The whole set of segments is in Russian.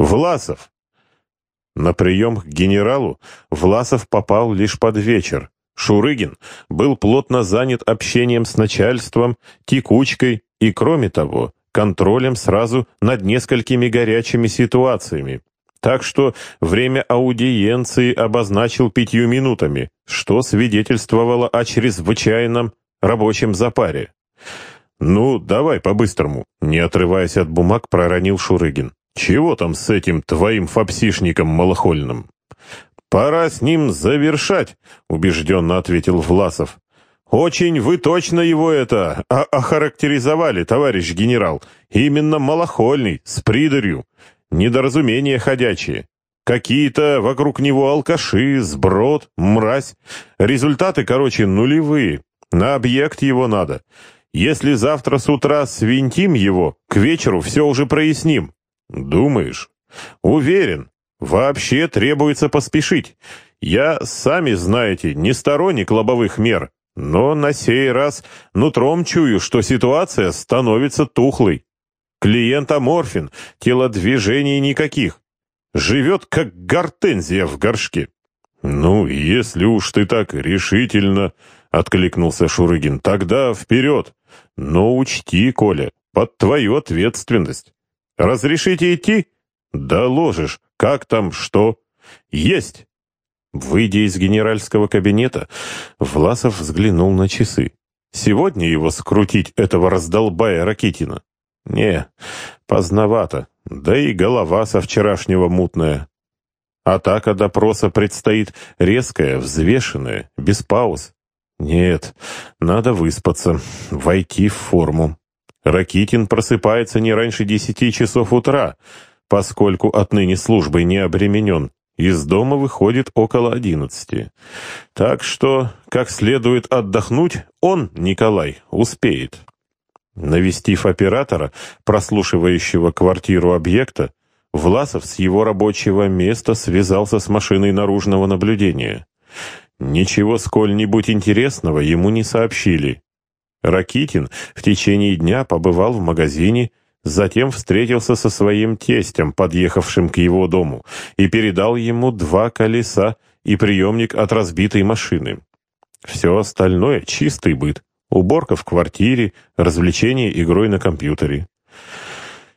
Власов!» На прием к генералу Власов попал лишь под вечер. Шурыгин был плотно занят общением с начальством, текучкой и, кроме того, контролем сразу над несколькими горячими ситуациями. Так что время аудиенции обозначил пятью минутами, что свидетельствовало о чрезвычайном рабочем запаре. «Ну, давай по-быстрому», — не отрываясь от бумаг, проронил Шурыгин. «Чего там с этим твоим фапсишником малохольным?» «Пора с ним завершать», — убежденно ответил Власов. «Очень вы точно его это охарактеризовали, товарищ генерал. Именно малохольный, с придурью. Недоразумения ходячие. Какие-то вокруг него алкаши, сброд, мразь. Результаты, короче, нулевые. На объект его надо. Если завтра с утра свинтим его, к вечеру все уже проясним. Думаешь? Уверен. Вообще требуется поспешить. Я, сами знаете, не сторонник лобовых мер. Но на сей раз нутром чую, что ситуация становится тухлой. Клиент аморфен, телодвижений никаких. Живет, как гортензия в горшке. «Ну, если уж ты так решительно...» — откликнулся Шурыгин. «Тогда вперед! Но учти, Коля, под твою ответственность. Разрешите идти? Доложишь, как там, что? Есть!» Выйдя из генеральского кабинета, Власов взглянул на часы. Сегодня его скрутить, этого раздолбая Ракитина? Не, поздновато, да и голова со вчерашнего мутная. Атака допроса предстоит резкая, взвешенная, без пауз. Нет, надо выспаться, войти в форму. Ракитин просыпается не раньше десяти часов утра, поскольку отныне службой не обременен. Из дома выходит около одиннадцати. Так что, как следует отдохнуть, он, Николай, успеет. Навестив оператора, прослушивающего квартиру объекта, Власов с его рабочего места связался с машиной наружного наблюдения. Ничего сколь-нибудь интересного ему не сообщили. Ракитин в течение дня побывал в магазине, затем встретился со своим тестем, подъехавшим к его дому, и передал ему два колеса и приемник от разбитой машины. Все остальное — чистый быт. Уборка в квартире, развлечение игрой на компьютере.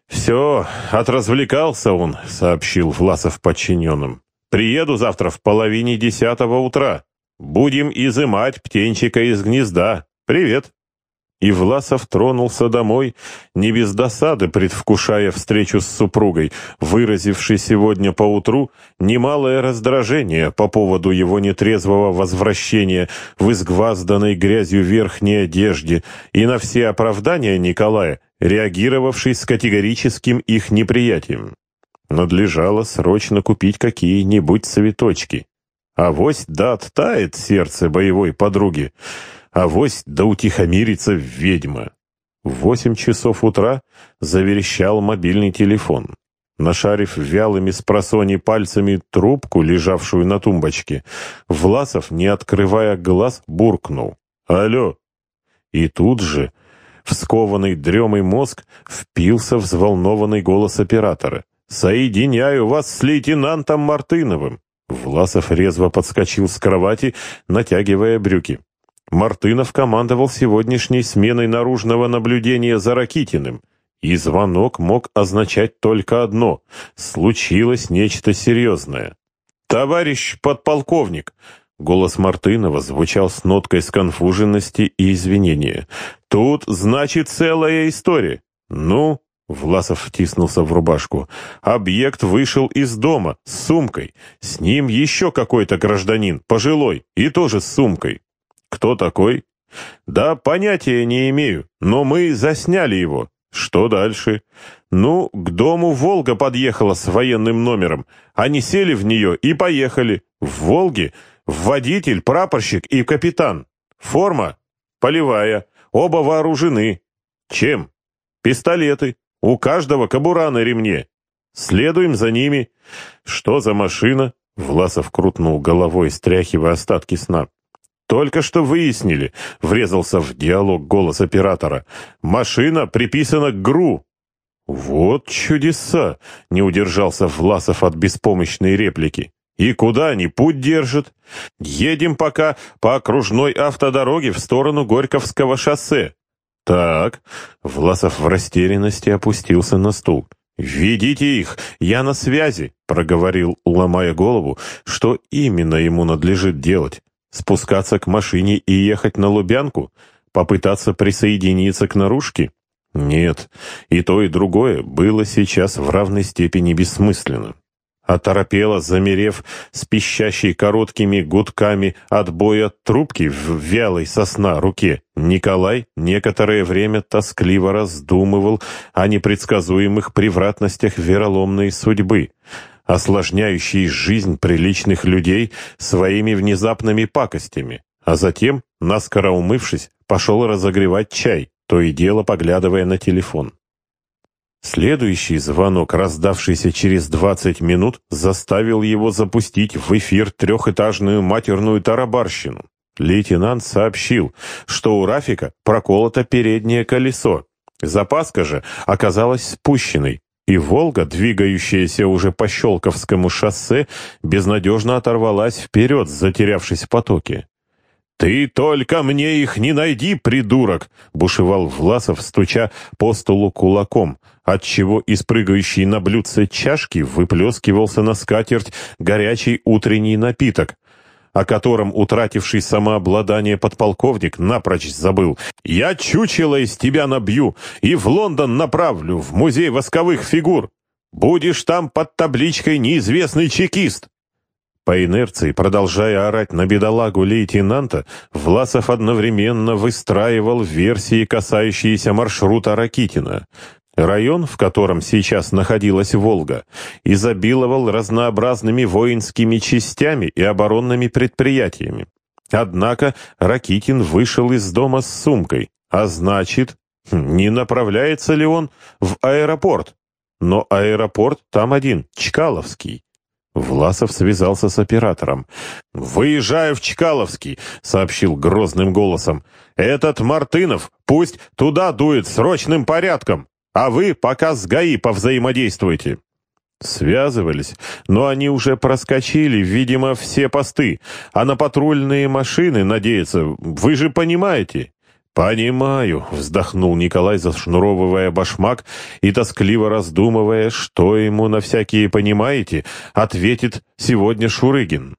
«Все, отразвлекался он», — сообщил Власов подчиненным. «Приеду завтра в половине десятого утра. Будем изымать птенчика из гнезда. Привет!» И Власов тронулся домой, не без досады предвкушая встречу с супругой, выразившей сегодня поутру немалое раздражение по поводу его нетрезвого возвращения в изгвазданной грязью верхней одежде и на все оправдания Николая, реагировавший с категорическим их неприятием. Надлежало срочно купить какие-нибудь цветочки. Авось да оттает сердце боевой подруги, Авось да утихомирится ведьма. В восемь часов утра заверещал мобильный телефон. Нашарив вялыми с пальцами трубку, лежавшую на тумбочке, Власов, не открывая глаз, буркнул. «Алло!» И тут же, в дремой мозг, впился взволнованный голос оператора. «Соединяю вас с лейтенантом Мартыновым!» Власов резво подскочил с кровати, натягивая брюки. Мартынов командовал сегодняшней сменой наружного наблюдения за Ракитиным, и звонок мог означать только одно — случилось нечто серьезное. «Товарищ подполковник!» Голос Мартынова звучал с ноткой сконфуженности и извинения. «Тут, значит, целая история. Ну?» Власов втиснулся в рубашку. «Объект вышел из дома с сумкой. С ним еще какой-то гражданин, пожилой, и тоже с сумкой. Кто такой? Да, понятия не имею, но мы засняли его. Что дальше? Ну, к дому «Волга» подъехала с военным номером. Они сели в нее и поехали. В «Волге» водитель, прапорщик и капитан. Форма полевая. Оба вооружены. Чем? Пистолеты. У каждого кобура на ремне. Следуем за ними. Что за машина? Власов крутнул головой, стряхивая остатки сна. «Только что выяснили», — врезался в диалог голос оператора. «Машина приписана к ГРУ». «Вот чудеса!» — не удержался Власов от беспомощной реплики. «И куда они путь держат? Едем пока по окружной автодороге в сторону Горьковского шоссе». «Так», — Власов в растерянности опустился на стул. «Ведите их, я на связи», — проговорил, ломая голову, что именно ему надлежит делать. Спускаться к машине и ехать на Лубянку? Попытаться присоединиться к наружке? Нет, и то, и другое было сейчас в равной степени бессмысленно. Оторопело, замерев с пищащей короткими гудками отбоя трубки в вялой сосна руке, Николай некоторое время тоскливо раздумывал о непредсказуемых превратностях вероломной судьбы, осложняющей жизнь приличных людей своими внезапными пакостями, а затем, наскоро умывшись, пошел разогревать чай, то и дело поглядывая на телефон. Следующий звонок, раздавшийся через 20 минут, заставил его запустить в эфир трехэтажную матерную тарабарщину. Лейтенант сообщил, что у Рафика проколото переднее колесо. Запаска же оказалась спущенной, и «Волга», двигающаяся уже по Щелковскому шоссе, безнадежно оторвалась вперед, затерявшись в потоке. «Ты только мне их не найди, придурок!» — бушевал Власов, стуча по столу кулаком, отчего из прыгающей на блюдце чашки выплескивался на скатерть горячий утренний напиток, о котором утративший самообладание подполковник напрочь забыл. «Я чучело из тебя набью и в Лондон направлю, в музей восковых фигур. Будешь там под табличкой «Неизвестный чекист». По инерции, продолжая орать на бедолагу лейтенанта, Власов одновременно выстраивал версии, касающиеся маршрута Ракитина. Район, в котором сейчас находилась «Волга», изобиловал разнообразными воинскими частями и оборонными предприятиями. Однако Ракитин вышел из дома с сумкой, а значит, не направляется ли он в аэропорт? Но аэропорт там один, Чкаловский. Власов связался с оператором. «Выезжаю в Чкаловский», — сообщил грозным голосом. «Этот Мартынов пусть туда дует срочным порядком, а вы пока с ГАИ повзаимодействуйте». Связывались, но они уже проскочили, видимо, все посты, а на патрульные машины надеяться, вы же понимаете. «Понимаю», — вздохнул Николай, зашнуровывая башмак и тоскливо раздумывая, что ему на всякие «понимаете», ответит сегодня Шурыгин.